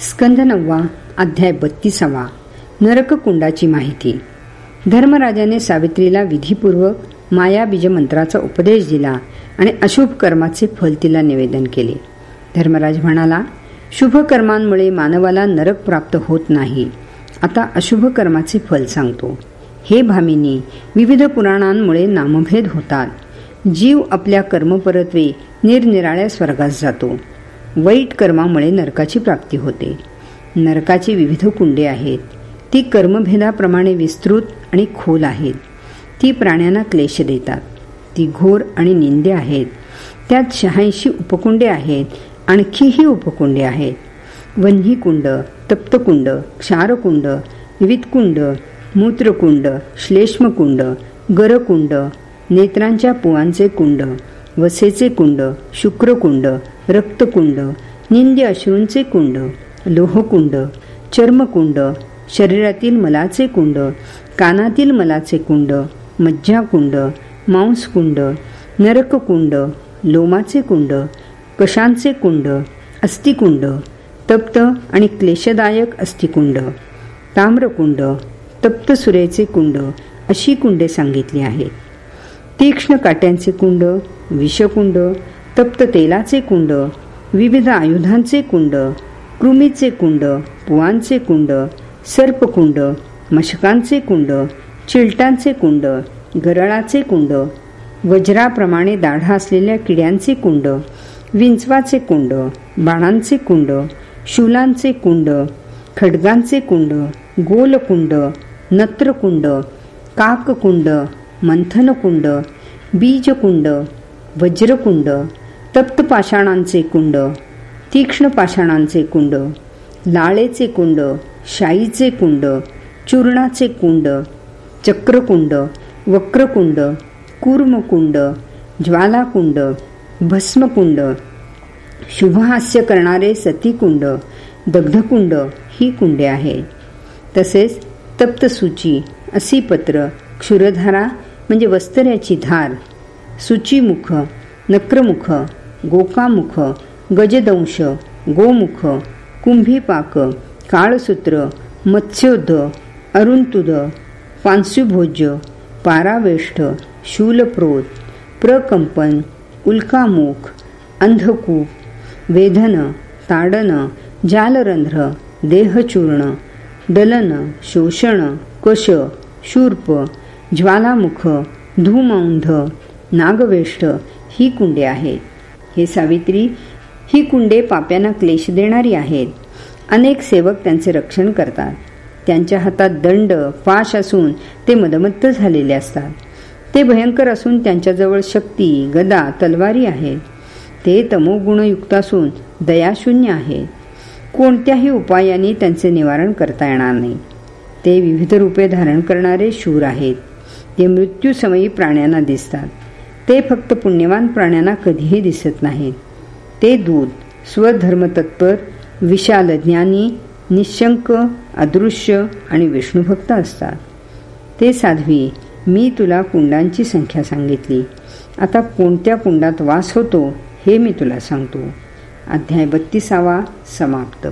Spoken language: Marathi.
स्कंद नववा अध्याय बत्तीसावा नरककुंडाची माहिती. धर्मराजाने सावित्रीला विधीपूर्वक मायाबीज मंत्राचा उपदेश दिला आणि अशुभ कर्माचे फल तिला निवेदन केले. धर्मराज म्हणाला शुभ कर्मांमुळे मानवाला नरक प्राप्त होत नाही. आता अशुभ कर्माचे फल सांगतो. हे भामिनी विविध पुराणांमुळे नामभेद होतात. जीव आपल्या कर्मपरत्वे निरनिराळ्या स्वर्गास जातो. वाईट कर्मामुळे नरकाची प्राप्ती होते. नरकाची विविध कुंडे आहेत. ती कर्मभेदाप्रमाणे विस्तृत आणि खोल आहेत. ती प्राण्यांना क्लेश देतात. ती घोर आणि निंदे आहेत. त्यात शहाऐंशी उपकुंडे आहेत. आणखीही उपकुंडे आहेत. वन्हीकुंड तप्तकुंड क्षारकुंड विविधकुंड मूत्रकुंड श्लेष्मकुंड गरकुंड नेत्रांच्या पुवांचे कुंड वसेचे कुंड शुक्रकुंड रक्तकुंड निंद्य अश्रूंचे कुंड लोहकुंड चर्मकुंड शरीरातील मलाचे कुंड कानातील मलाचे कुंड मज्जाकुंड मांसकुंड नरककुंड लोमाचे कुंड कशांचे कुंड अस्थिकुंड तप्त आणि क्लेशदायक अस्थिकुंड ताम्रकुंड तप्त सुरेचे कुंड अशी कुंडे सांगितली आहेत. तीक्ष्ण काट्यांचे कुंड विषकुंड तप्त तेलाचे कुंड विविध आयुधांचे कुंड कृमीचे कुंड पुवांचे कुंड सर्पकुंड मशकांचे कुंड चिलटांचे कुंड गरळाचे कुंड वज्राप्रमाणे दाढा असलेल्या किड्यांचे कुंड विंचवाचे कुंड बाणांचे कुंड शूलांचे कुंड खडगांचे कुंड गोलकुंड नत्रकुंड काककुंड मंथनकुंड बीजकुंड वज्रकुंड तप्तपाषाणांचे कुंड तीक्ष्ण पाषाणांचे कुंड लाळेचे कुंड शाईचे कुंड चूर्णाचे कुंड चक्रकुंड वक्रकुंड कूर्मकुंड ज्वालाकुंड भस्मकुंड शुभहास्य करणारे सतीकुंड दग्धकुंड ही कुंडे आहेत. तसेच तप्तसूची असीपत्र क्षुरधारा म्हणजे वस्त्र्याची धार सुचीमुख नक्रमुख गोकामुख गजदंश गोमुख कुंभीपाक काळसूत्र मत्स्योध अरुंतुद पांसुभोज पारावेष्ठ शूलप्रोत प्रकंपन उल्कामुख अंधकूप वेधन ताडन जालरंध्र देहचूर्ण दलन शोषण कश शूर्प ज्वालामुख धूमौंध नागवेष्ट ही कुंडे आहेत. हे सावित्री ही कुंडे पाप्यांना क्लेश देणारी आहेत. अनेक सेवक त्यांचे रक्षण करतात. त्यांच्या हातात दंड पाश असून ते मदमत्त झालेले असतात. ते भयंकर असून त्यांच्याजवळ शक्ती गदा तलवारी आहेत. ते तमोगुणयुक्त असून दयाशून्य आहेत. कोणत्याही उपायाने त्यांचे निवारण करता येणार नाही. ते विविध रूपे धारण करणारे शूर आहेत. ते मृत्यूसमयी प्राण्यांना दिसतात. ते फक्त पुण्यवान प्राण्यांना कधीही दिसत नाहीत ते दूध स्वधर्मतत्पर विशाल ज्ञानी निशंक अदृश्य आणि विष्णुभक्त असतात. ते साध्वी मी तुला कुंडांची संख्या सांगितली. आता कोणत्या कुंडात वास होतो हे मी तुला सांगतो. अध्याय बत्तीसावा समाप्त.